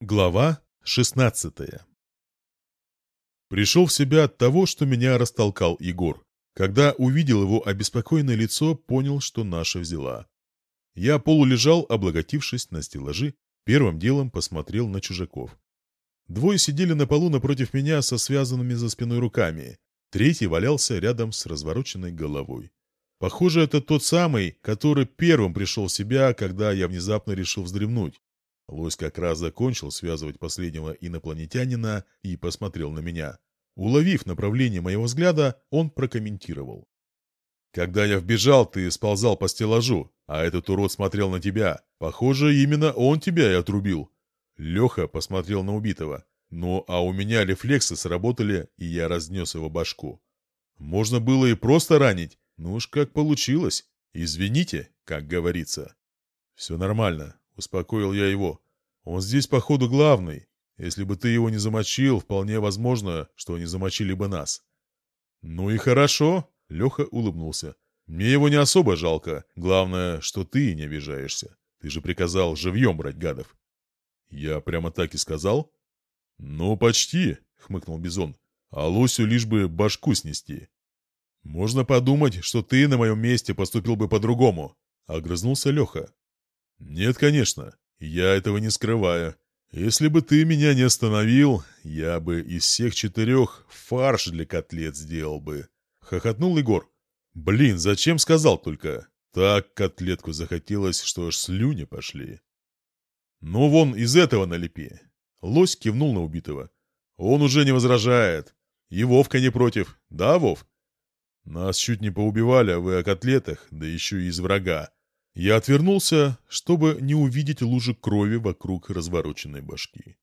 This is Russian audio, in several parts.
Глава 16 Пришел в себя от того, что меня растолкал Егор. Когда увидел его обеспокоенное лицо, понял, что наша взяла. Я полулежал, облаготившись на стеллажи, первым делом посмотрел на чужаков. Двое сидели на полу напротив меня со связанными за спиной руками. Третий валялся рядом с развороченной головой. Похоже, это тот самый, который первым пришел в себя, когда я внезапно решил вздремнуть. Лось как раз закончил связывать последнего инопланетянина и посмотрел на меня. Уловив направление моего взгляда, он прокомментировал. «Когда я вбежал, ты сползал по стеллажу, а этот урод смотрел на тебя. Похоже, именно он тебя и отрубил». Леха посмотрел на убитого. Ну, а у меня рефлексы сработали, и я разнес его башку. Можно было и просто ранить, ну уж как получилось. Извините, как говорится. Все нормально, Успокоил я его. Он здесь, походу, главный. Если бы ты его не замочил, вполне возможно, что они замочили бы нас. Ну и хорошо, Леха улыбнулся. Мне его не особо жалко. Главное, что ты не обижаешься. Ты же приказал живьем брать гадов. Я прямо так и сказал? Ну, почти, хмыкнул Бизон. А лосю лишь бы башку снести. Можно подумать, что ты на моем месте поступил бы по-другому, огрызнулся Леха. «Нет, конечно. Я этого не скрываю. Если бы ты меня не остановил, я бы из всех четырех фарш для котлет сделал бы». Хохотнул Егор. «Блин, зачем сказал только? Так котлетку захотелось, что аж слюни пошли». «Ну вон из этого налепи». Лось кивнул на убитого. «Он уже не возражает. И Вовка не против. Да, Вов?» «Нас чуть не поубивали, а вы о котлетах, да еще и из врага. Я отвернулся, чтобы не увидеть лужи крови вокруг развороченной башки.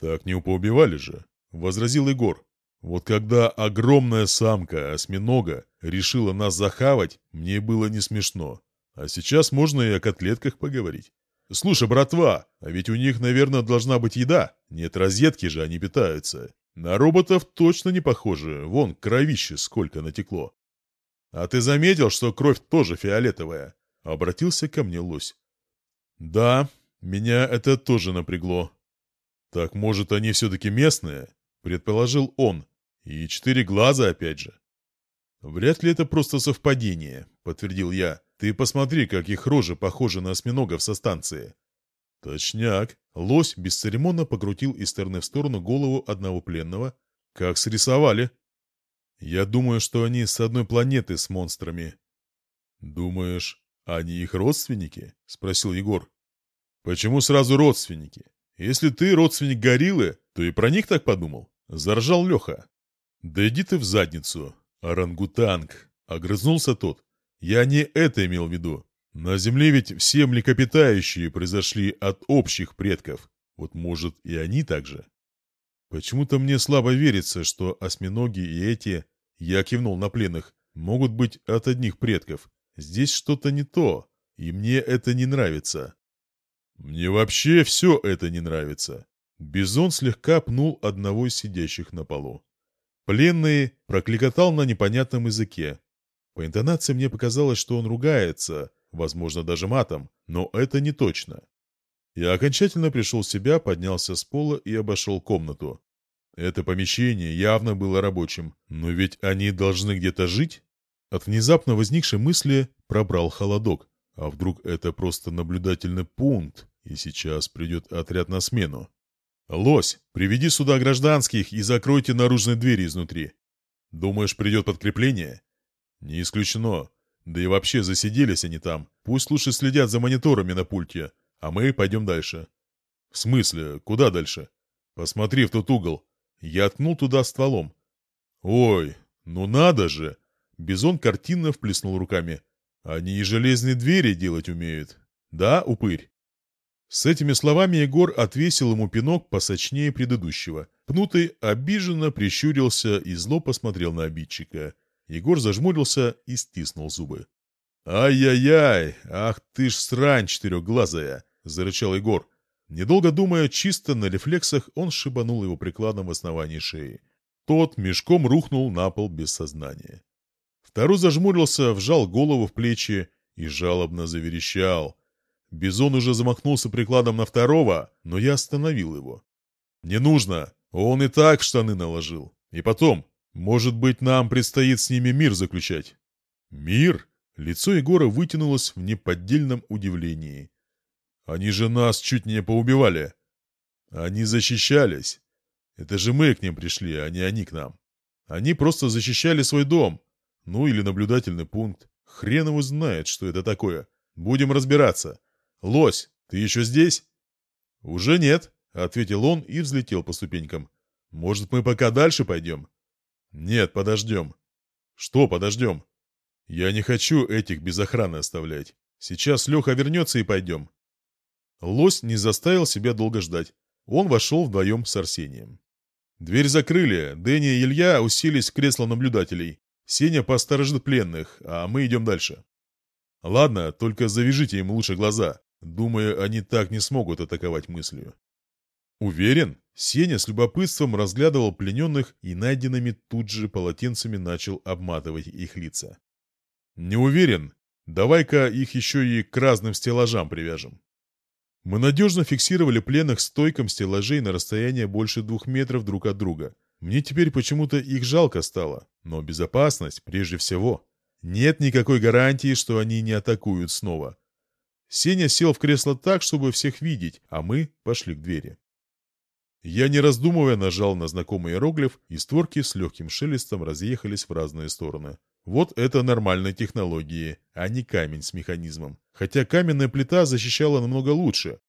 «Так не поубивали же», — возразил Егор. «Вот когда огромная самка осьминога решила нас захавать, мне было не смешно. А сейчас можно и о котлетках поговорить. Слушай, братва, а ведь у них, наверное, должна быть еда. Нет розетки же, они питаются. На роботов точно не похоже. Вон, кровище сколько натекло. А ты заметил, что кровь тоже фиолетовая? Обратился ко мне лось. «Да, меня это тоже напрягло». «Так, может, они все-таки местные?» — предположил он. «И четыре глаза опять же». «Вряд ли это просто совпадение», — подтвердил я. «Ты посмотри, как их рожи похожи на осьминогов со станции». «Точняк». Лось бесцеремонно покрутил из стороны в сторону голову одного пленного. «Как срисовали». «Я думаю, что они с одной планеты с монстрами». «Думаешь, «Они их родственники?» — спросил Егор. «Почему сразу родственники? Если ты родственник гориллы, то и про них так подумал?» — заржал Леха. «Да иди ты в задницу, орангутанг!» — огрызнулся тот. «Я не это имел в виду. На Земле ведь все млекопитающие произошли от общих предков. Вот, может, и они так же?» «Почему-то мне слабо верится, что осьминоги и эти...» Я кивнул на пленных. «Могут быть от одних предков. Здесь что-то не то, и мне это не нравится. Мне вообще все это не нравится. Бизон слегка пнул одного из сидящих на полу. Пленный прокликотал на непонятном языке. По интонации мне показалось, что он ругается, возможно, даже матом, но это не точно. Я окончательно пришел в себя, поднялся с пола и обошел комнату. Это помещение явно было рабочим, но ведь они должны где-то жить. От внезапно возникшей мысли пробрал холодок. А вдруг это просто наблюдательный пункт, и сейчас придет отряд на смену? «Лось, приведи сюда гражданских и закройте наружные двери изнутри. Думаешь, придет подкрепление?» «Не исключено. Да и вообще засиделись они там. Пусть лучше следят за мониторами на пульте, а мы пойдем дальше». «В смысле? Куда дальше?» «Посмотри в тот угол». Я ткнул туда стволом. «Ой, ну надо же! Бизон картинно вплеснул руками. «Они и железные двери делать умеют. Да, упырь?» С этими словами Егор отвесил ему пинок посочнее предыдущего. Пнутый обиженно прищурился и зло посмотрел на обидчика. Егор зажмурился и стиснул зубы. «Ай-яй-яй! Ах ты ж срань четырехглазая!» — зарычал Егор. Недолго думая, чисто на рефлексах, он шибанул его прикладом в основании шеи. Тот мешком рухнул на пол без сознания. Второй зажмурился, вжал голову в плечи и жалобно заверещал. Бизон уже замахнулся прикладом на второго, но я остановил его. «Не нужно, он и так штаны наложил. И потом, может быть, нам предстоит с ними мир заключать». «Мир?» Лицо Егора вытянулось в неподдельном удивлении. «Они же нас чуть не поубивали». «Они защищались. Это же мы к ним пришли, а не они к нам. Они просто защищали свой дом. Ну или наблюдательный пункт. Хрен его знает, что это такое. Будем разбираться. Лось, ты еще здесь?» «Уже нет», — ответил он и взлетел по ступенькам. «Может, мы пока дальше пойдем?» «Нет, подождем». «Что подождем?» «Я не хочу этих без охраны оставлять. Сейчас Леха вернется и пойдем». Лось не заставил себя долго ждать. Он вошел вдвоем с Арсением. Дверь закрыли, Дэнни и Илья уселись в кресло наблюдателей. Сеня посторожит пленных, а мы идем дальше. Ладно, только завяжите им лучше глаза. Думаю, они так не смогут атаковать мыслью. Уверен? Сеня с любопытством разглядывал плененных и найденными тут же полотенцами начал обматывать их лица. Не уверен. Давай-ка их еще и к разным стеллажам привяжем. Мы надежно фиксировали пленных стойком стеллажей на расстояние больше двух метров друг от друга. Мне теперь почему-то их жалко стало, но безопасность прежде всего. Нет никакой гарантии, что они не атакуют снова. Сеня сел в кресло так, чтобы всех видеть, а мы пошли к двери. Я, не раздумывая, нажал на знакомый иероглиф, и створки с легким шелестом разъехались в разные стороны. Вот это нормальные технологии, а не камень с механизмом. Хотя каменная плита защищала намного лучше.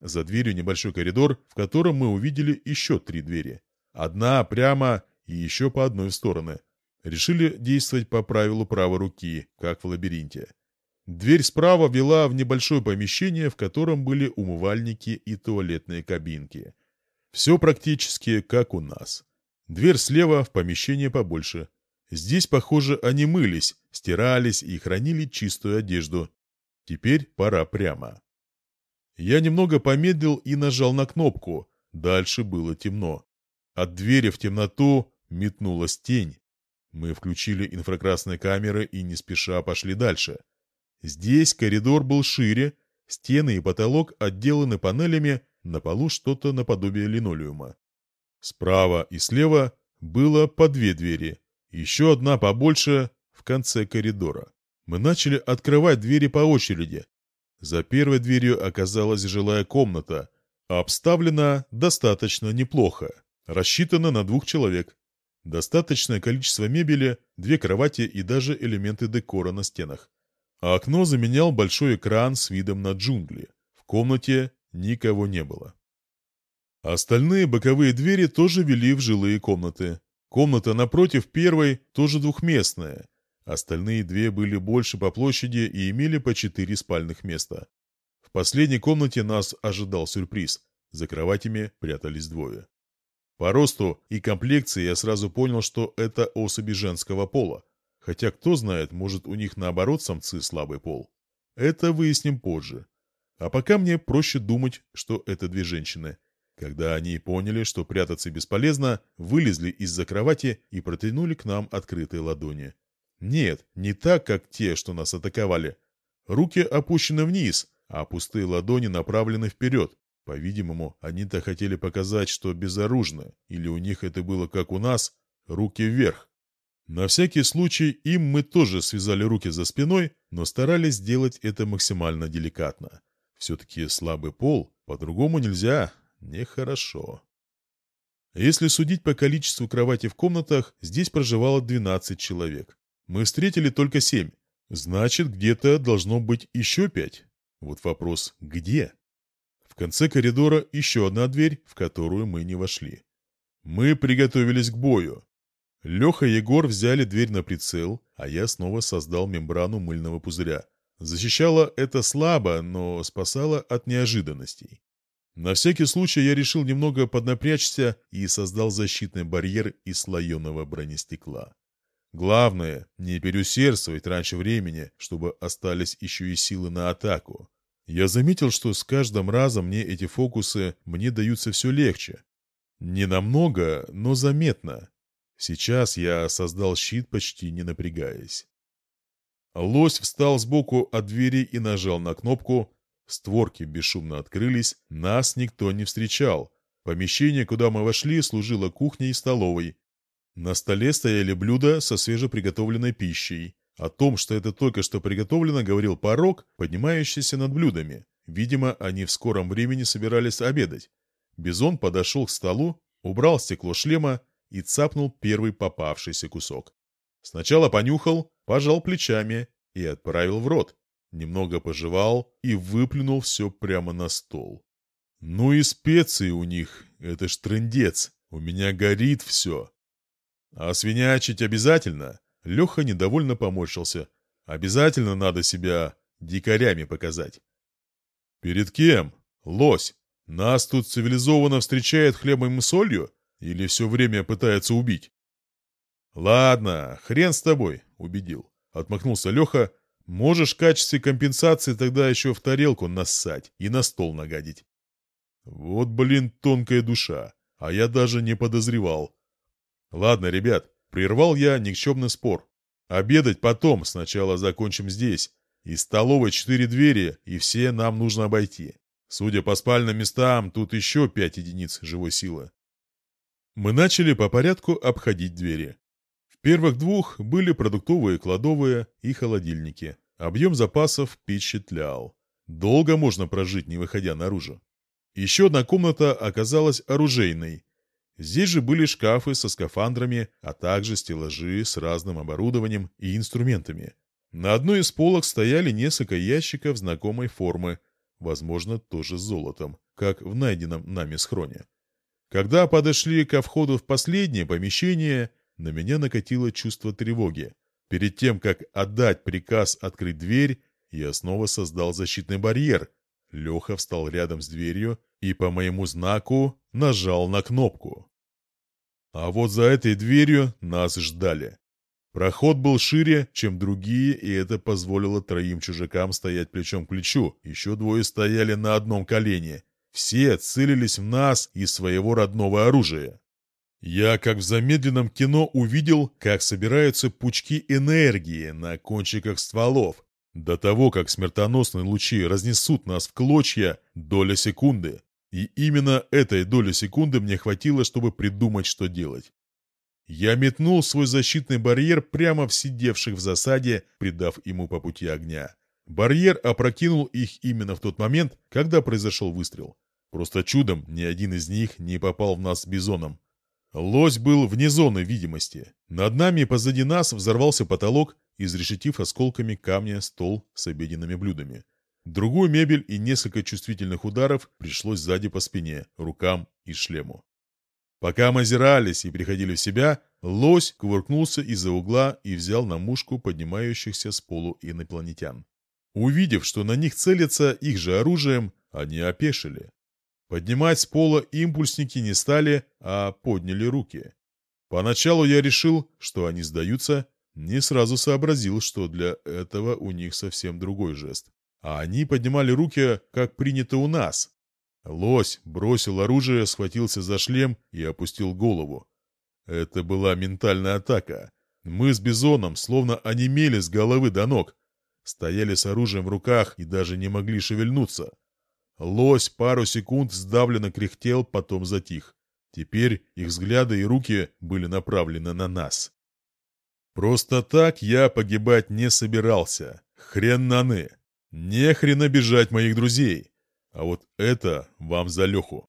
За дверью небольшой коридор, в котором мы увидели еще три двери. Одна прямо и еще по одной в стороны. Решили действовать по правилу правой руки, как в лабиринте. Дверь справа вела в небольшое помещение, в котором были умывальники и туалетные кабинки. Все практически как у нас. Дверь слева в помещение побольше. Здесь, похоже, они мылись, стирались и хранили чистую одежду. Теперь пора прямо. Я немного помедлил и нажал на кнопку. Дальше было темно. От двери в темноту метнулась тень. Мы включили инфракрасные камеры и не спеша пошли дальше. Здесь коридор был шире, стены и потолок отделаны панелями, на полу что-то наподобие линолеума. Справа и слева было по две двери, еще одна побольше в конце коридора. Мы начали открывать двери по очереди. За первой дверью оказалась жилая комната, обставлена достаточно неплохо, рассчитана на двух человек. Достаточное количество мебели, две кровати и даже элементы декора на стенах. А окно заменял большой экран с видом на джунгли. В комнате никого не было. Остальные боковые двери тоже вели в жилые комнаты. Комната напротив первой тоже двухместная. Остальные две были больше по площади и имели по четыре спальных места. В последней комнате нас ожидал сюрприз. За кроватями прятались двое. По росту и комплекции я сразу понял, что это особи женского пола. Хотя кто знает, может у них наоборот самцы слабый пол. Это выясним позже. А пока мне проще думать, что это две женщины. Когда они поняли, что прятаться бесполезно, вылезли из-за кровати и протянули к нам открытые ладони. Нет, не так, как те, что нас атаковали. Руки опущены вниз, а пустые ладони направлены вперед. По-видимому, они-то хотели показать, что безоружны, или у них это было как у нас, руки вверх. На всякий случай им мы тоже связали руки за спиной, но старались сделать это максимально деликатно. Все-таки слабый пол, по-другому нельзя, Нехорошо. Если судить по количеству кроватей в комнатах, здесь проживало 12 человек. Мы встретили только 7. Значит, где-то должно быть еще 5. Вот вопрос «где?». Конце коридора еще одна дверь, в которую мы не вошли. Мы приготовились к бою. Леха и Егор взяли дверь на прицел, а я снова создал мембрану мыльного пузыря. Защищало это слабо, но спасало от неожиданностей. На всякий случай я решил немного поднапрячься и создал защитный барьер из слоеного бронестекла. Главное, не переусердствовать раньше времени, чтобы остались еще и силы на атаку. Я заметил, что с каждым разом мне эти фокусы мне даются все легче. Не намного, но заметно. Сейчас я создал щит, почти не напрягаясь. Лось встал сбоку от двери и нажал на кнопку, Створки бесшумно открылись, нас никто не встречал. Помещение, куда мы вошли, служило кухней и столовой. На столе стояли блюда со свежеприготовленной пищей. О том, что это только что приготовлено, говорил порог, поднимающийся над блюдами. Видимо, они в скором времени собирались обедать. Бизон подошел к столу, убрал стекло шлема и цапнул первый попавшийся кусок. Сначала понюхал, пожал плечами и отправил в рот. Немного пожевал и выплюнул все прямо на стол. Ну и специи у них, это ж трындец, у меня горит все. А свинячить обязательно? Леха недовольно поморщился. Обязательно надо себя дикарями показать. Перед кем? Лось. Нас тут цивилизованно встречает хлебом и солью? Или все время пытается убить? Ладно, хрен с тобой, убедил. Отмахнулся Леха. Можешь в качестве компенсации тогда еще в тарелку нассать и на стол нагадить. Вот, блин, тонкая душа. А я даже не подозревал. Ладно, ребят, прервал я никчемный спор. Обедать потом, сначала закончим здесь. Из столовой четыре двери, и все нам нужно обойти. Судя по спальным местам, тут еще пять единиц живой силы. Мы начали по порядку обходить двери. В первых двух были продуктовые кладовые и холодильники. Объем запасов впечатлял. Долго можно прожить, не выходя наружу. Еще одна комната оказалась оружейной. Здесь же были шкафы со скафандрами, а также стеллажи с разным оборудованием и инструментами. На одной из полок стояли несколько ящиков знакомой формы, возможно, тоже с золотом, как в найденном нами схроне. Когда подошли ко входу в последнее помещение, на меня накатило чувство тревоги. Перед тем, как отдать приказ открыть дверь, я снова создал защитный барьер. Леха встал рядом с дверью и по моему знаку нажал на кнопку. А вот за этой дверью нас ждали. Проход был шире, чем другие, и это позволило троим чужакам стоять плечом к плечу. Еще двое стояли на одном колене. Все целились в нас из своего родного оружия. Я, как в замедленном кино, увидел, как собираются пучки энергии на кончиках стволов. До того, как смертоносные лучи разнесут нас в клочья, доля секунды. И именно этой доли секунды мне хватило, чтобы придумать, что делать. Я метнул свой защитный барьер прямо в сидевших в засаде, придав ему по пути огня. Барьер опрокинул их именно в тот момент, когда произошел выстрел. Просто чудом ни один из них не попал в нас с бизоном. Лось был вне зоны видимости. Над нами и позади нас взорвался потолок, изрешетив осколками камня стол с обеденными блюдами. Другую мебель и несколько чувствительных ударов пришлось сзади по спине, рукам и шлему. Пока мы озирались и приходили в себя, лось кувыркнулся из-за угла и взял на мушку поднимающихся с полу инопланетян. Увидев, что на них целятся их же оружием, они опешили. Поднимать с пола импульсники не стали, а подняли руки. Поначалу я решил, что они сдаются, не сразу сообразил, что для этого у них совсем другой жест. А они поднимали руки, как принято у нас, Лось бросил оружие, схватился за шлем и опустил голову. Это была ментальная атака. Мы с Бизоном словно онемели с головы до ног. Стояли с оружием в руках и даже не могли шевельнуться. Лось пару секунд сдавленно кряхтел, потом затих. Теперь их взгляды и руки были направлены на нас. Просто так я погибать не собирался. Хрен наны. Не хрен обижать моих друзей. А вот это вам за Леху.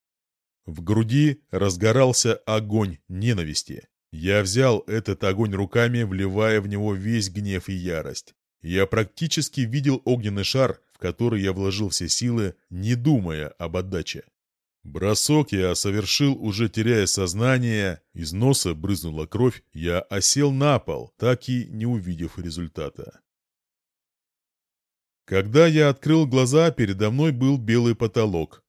В груди разгорался огонь ненависти. Я взял этот огонь руками, вливая в него весь гнев и ярость. Я практически видел огненный шар, в который я вложил все силы, не думая об отдаче. Бросок я совершил, уже теряя сознание, из носа брызнула кровь, я осел на пол, так и не увидев результата. Когда я открыл глаза, передо мной был белый потолок.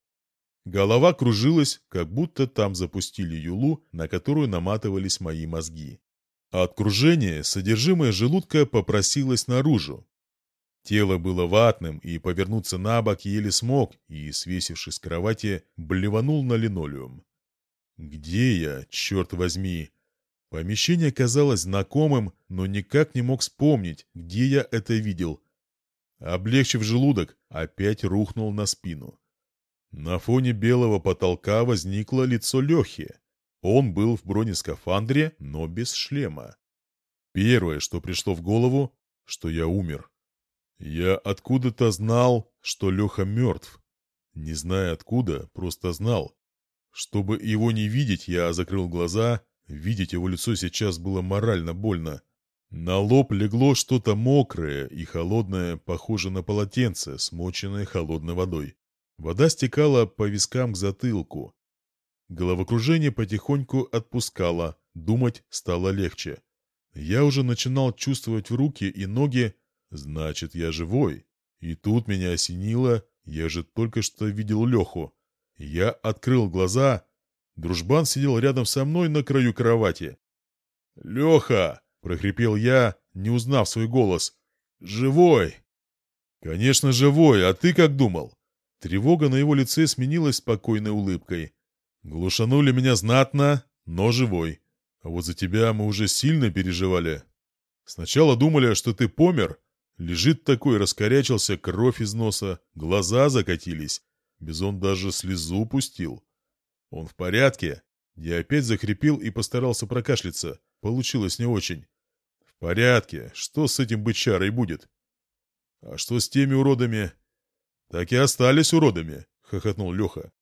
Голова кружилась, как будто там запустили юлу, на которую наматывались мои мозги. От кружения содержимое желудка попросилось наружу. Тело было ватным, и повернуться на бок еле смог, и, свесившись с кровати, блеванул на линолеум. «Где я, черт возьми?» Помещение казалось знакомым, но никак не мог вспомнить, где я это видел, Облегчив желудок, опять рухнул на спину. На фоне белого потолка возникло лицо Лехи. Он был в бронескафандре, но без шлема. Первое, что пришло в голову, что я умер. Я откуда-то знал, что Леха мертв. Не зная откуда, просто знал. Чтобы его не видеть, я закрыл глаза. Видеть его лицо сейчас было морально больно. На лоб легло что-то мокрое и холодное, похоже на полотенце, смоченное холодной водой. Вода стекала по вискам к затылку. Головокружение потихоньку отпускало, думать стало легче. Я уже начинал чувствовать в руки и ноги, значит, я живой. И тут меня осенило, я же только что видел Леху. Я открыл глаза. Дружбан сидел рядом со мной на краю кровати. «Леха!» — прохрипел я, не узнав свой голос. «Живой!» «Конечно, живой, а ты как думал?» Тревога на его лице сменилась спокойной улыбкой. «Глушанули меня знатно, но живой. А вот за тебя мы уже сильно переживали. Сначала думали, что ты помер. Лежит такой, раскорячился, кровь из носа, глаза закатились. Бизон даже слезу пустил. Он в порядке?» Я опять захрипел и постарался прокашляться. Получилось не очень. В порядке. Что с этим бычарой будет? А что с теми уродами? Так и остались уродами, хохотнул Леха.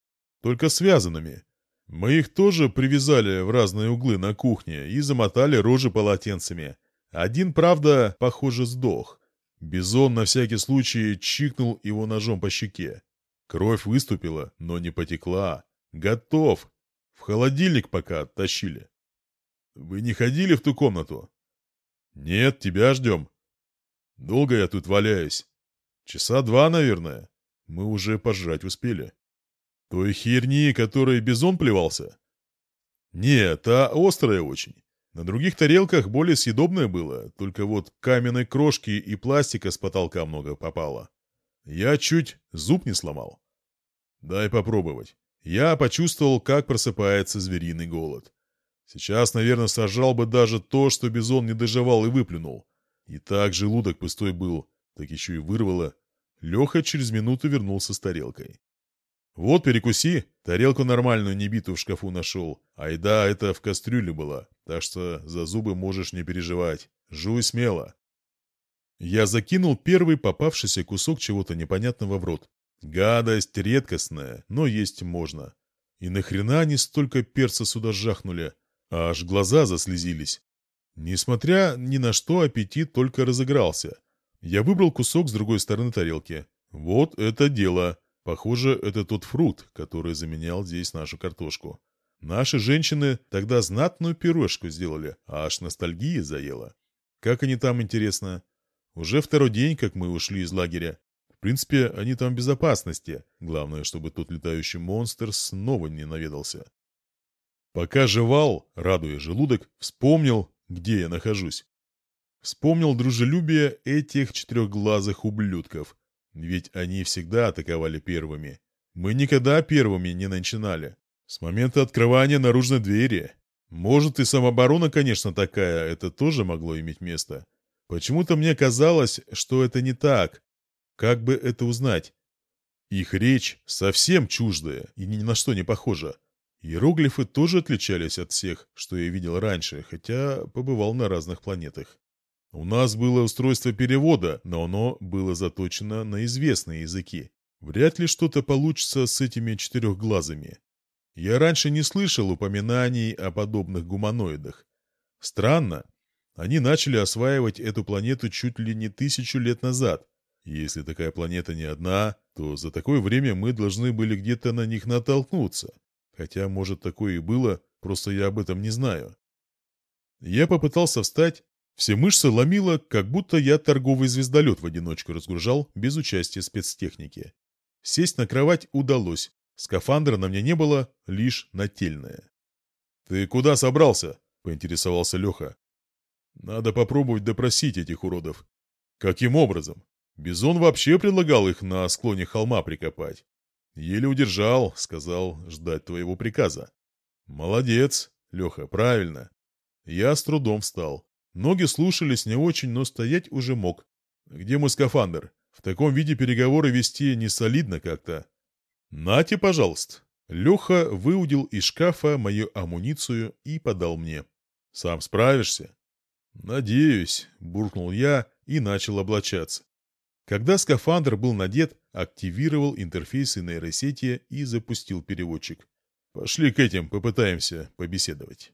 Только связанными. Мы их тоже привязали в разные углы на кухне и замотали рожи полотенцами. Один, правда, похоже, сдох. Бизон на всякий случай чикнул его ножом по щеке. Кровь выступила, но не потекла. Готов. В холодильник пока тащили. Вы не ходили в ту комнату? Нет, тебя ждем. Долго я тут валяюсь. Часа два, наверное. Мы уже пожрать успели. Той херни, которой бизон плевался? Нет, а острая очень. На других тарелках более съедобное было, только вот каменной крошки и пластика с потолка много попало. Я чуть зуб не сломал. Дай попробовать. Я почувствовал, как просыпается звериный голод. Сейчас, наверное, сожрал бы даже то, что Бизон не доживал и выплюнул. И так желудок пустой был, так еще и вырвало. Леха через минуту вернулся с тарелкой. «Вот, перекуси. Тарелку нормальную, небитую в шкафу нашел. А еда это в кастрюле была, так что за зубы можешь не переживать. Жуй смело». Я закинул первый попавшийся кусок чего-то непонятного в рот. Гадость редкостная, но есть можно. И нахрена они столько перца сюда жахнули? Аж глаза заслезились. Несмотря ни на что, аппетит только разыгрался. Я выбрал кусок с другой стороны тарелки. Вот это дело. Похоже, это тот фрукт, который заменял здесь нашу картошку. Наши женщины тогда знатную пирожку сделали, а аж ностальгия заела. Как они там, интересно? Уже второй день, как мы ушли из лагеря. В принципе, они там в безопасности. Главное, чтобы тот летающий монстр снова не наведался. Пока жевал, радуя желудок, вспомнил, где я нахожусь. Вспомнил дружелюбие этих четырехглазых ублюдков. Ведь они всегда атаковали первыми. Мы никогда первыми не начинали. С момента открывания наружной двери. Может и самооборона, конечно, такая, это тоже могло иметь место. Почему-то мне казалось, что это не так. Как бы это узнать? Их речь совсем чуждая и ни на что не похожа. Иероглифы тоже отличались от всех, что я видел раньше, хотя побывал на разных планетах. У нас было устройство перевода, но оно было заточено на известные языки. Вряд ли что-то получится с этими четырехглазыми. Я раньше не слышал упоминаний о подобных гуманоидах. Странно. Они начали осваивать эту планету чуть ли не тысячу лет назад. Если такая планета не одна, то за такое время мы должны были где-то на них натолкнуться. Хотя, может, такое и было, просто я об этом не знаю. Я попытался встать. Все мышцы ломило, как будто я торговый звездолет в одиночку разгружал, без участия спецтехники. Сесть на кровать удалось. Скафандра на мне не было, лишь нательное. «Ты куда собрался?» — поинтересовался Леха. «Надо попробовать допросить этих уродов». «Каким образом? Бизон вообще предлагал их на склоне холма прикопать. Еле удержал, сказал ждать твоего приказа. Молодец, Леха, правильно. Я с трудом встал. Ноги слушались не очень, но стоять уже мог. Где мой скафандр? В таком виде переговоры вести не солидно как-то. Нате, пожалуйста. Леха выудил из шкафа мою амуницию и подал мне. Сам справишься? Надеюсь, буркнул я и начал облачаться. Когда скафандр был надет, активировал интерфейсы нейросети и запустил переводчик. Пошли к этим, попытаемся побеседовать.